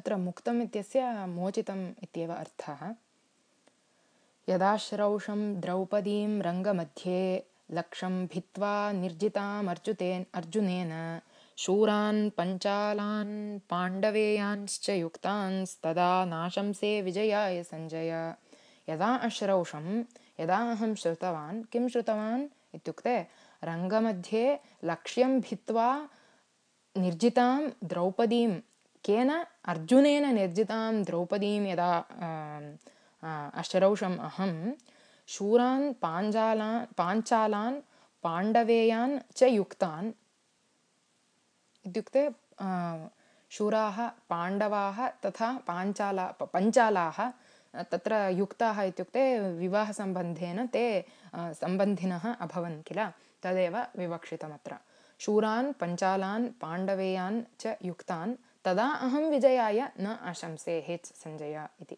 अत्र मुक्तम् इत्यस्य मोचितम् इत्येव अर्थः। यदाश्रौषं द्रौपदीं रङ्गमध्ये लक्षं भित्त्वा निर्जितामर्जुतेन अर्जुनेन शूरान् पञ्चालान् पाण्डवेयान्श्च युक्तांस्तदा नाशंसे विजयाय सञ्जय यदा अश्रौषं यदा अहं श्रुतवान् किं श्रुतवान् इत्युक्ते रङ्गमध्ये लक्ष्यं भित्त्वा निर्जितां द्रौपदीं केन अर्जुनेन निर्जितां द्रौपदीं यदा अश्रौषम् अहं शूरान् पाञ्जालान् पाञ्चालान् पाण्डवेयान् च युक्तान्। इत्युक्ते शूराः पाण्डवाः तथा पाञ्चाला पञ्चालाः तत्र युक्ताः इत्युक्ते विवाहसम्बन्धेन ते सम्बन्धिनः अभवन् किल? तदेव विवक्षितमत्र। शूरान् पञ्चालान् पाण्डवेयान् च युक्तान् तदा अहं विजयाय न आशंसे हेच् सञ्जय इति